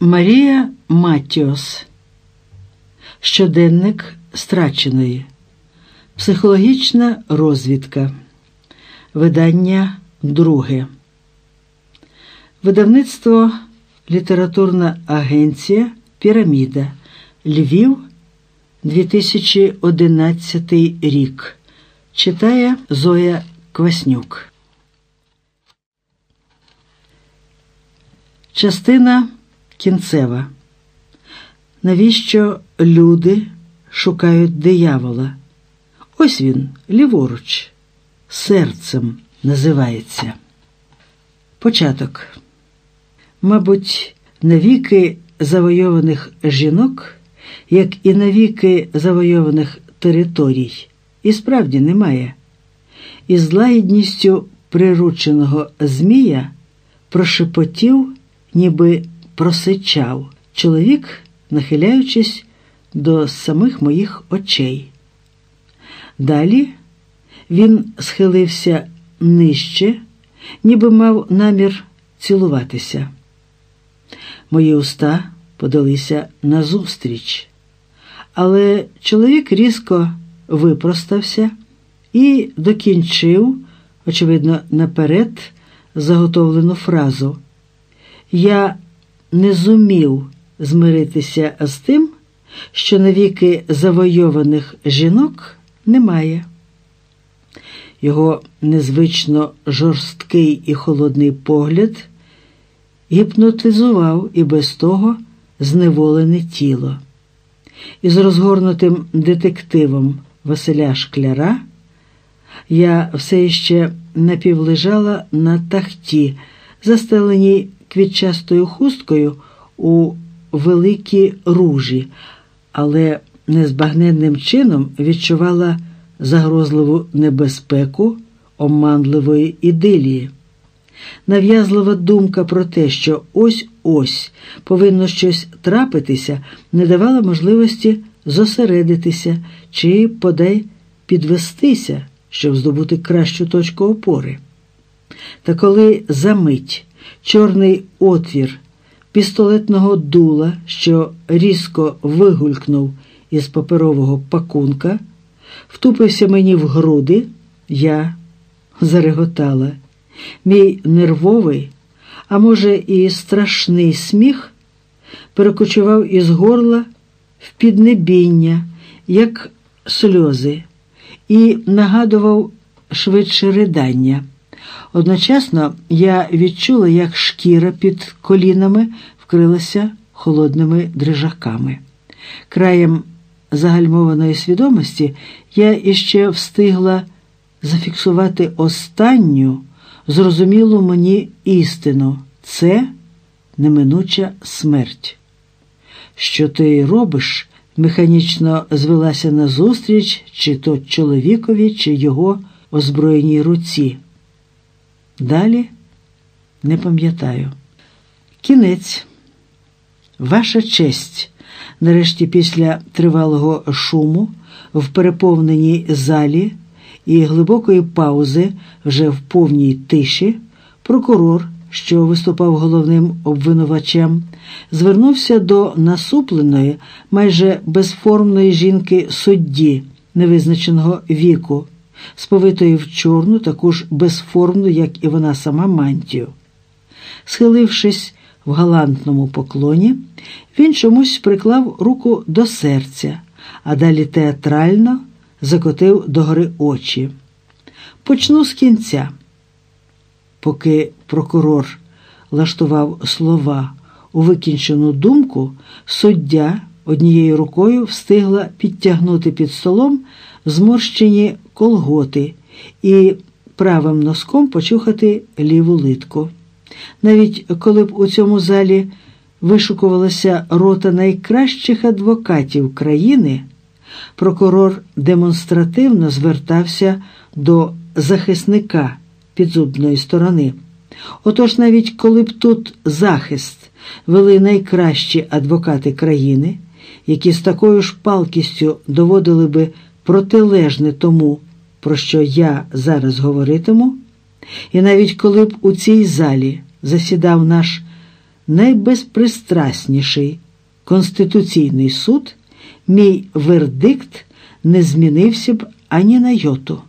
Марія Матіос. Щоденник страченої. Психологічна розвідка. Видання друге. Видавництво Літературна агенція Піраміда. Львів 2011 рік. Читає Зоя Кваснюк. Частина кінцева. Навіщо люди шукають диявола? Ось він, ліворуч, серцем називається. Початок. Мабуть, навіки завойованих жінок, як і навіки завойованих територій, і справді немає. Із лагідністю прирученого Змія прошепотів, ніби просичав чоловік, нахиляючись до самих моїх очей. Далі він схилився нижче, ніби мав намір цілуватися. Мої уста подалися назустріч, але чоловік різко випростався і докінчив, очевидно, наперед заготовлену фразу. Я не зумів змиритися з тим, що навіки завойованих жінок немає. Його незвично жорсткий і холодний погляд гіпнотизував і без того зневолене тіло. Із розгорнутим детективом Василя Шкляра я все ще напівлежала на тахті, застеленій квітчастою хусткою у великій ружі, але незбагненним чином відчувала загрозливу небезпеку оманливої ідилії. Нав'язлива думка про те, що ось-ось повинно щось трапитися, не давала можливості зосередитися чи подай підвестися, щоб здобути кращу точку опори. Та коли за мить чорний отвір пістолетного дула, що різко вигулькнув із паперового пакунка, втупився мені в груди, я зареготала. Мій нервовий, а може, і страшний сміх перекочував із горла в піднебіння, як сльози, і нагадував швидше ридання. Одночасно я відчула, як шкіра під колінами вкрилася холодними дрижаками. Краєм загальмованої свідомості я іще встигла зафіксувати останню зрозумілу мені істину це неминуча смерть. Що ти робиш? Механічно звелася назустріч, чи то чоловікові, чи його озброєній руці. Далі не пам'ятаю. Кінець. Ваша честь. Нарешті, після тривалого шуму в переповненій залі і глибокої паузи, вже в повній тиші, прокурор, що виступав головним обвинувачем, звернувся до насупленої, майже безформної жінки судді невизначеного віку, сповитої в чорну, таку безформну, як і вона сама мантію. Схилившись в галантному поклоні, він чомусь приклав руку до серця, а далі театрально закотив догори очі. Почну з кінця. Поки прокурор лаштував слова у викінчену думку, суддя однією рукою встигла підтягнути під столом зморщені колготи і правим носком почухати ліву литку. Навіть коли б у цьому залі вишукувалася рота найкращих адвокатів країни, прокурор демонстративно звертався до захисника підзубної сторони. Отож, навіть коли б тут захист вели найкращі адвокати країни, які з такою ж палкістю доводили би протилежне тому, про що я зараз говоритиму, і навіть коли б у цій залі засідав наш найбезпристрасніший Конституційний суд, мій вердикт не змінився б ані на йоту.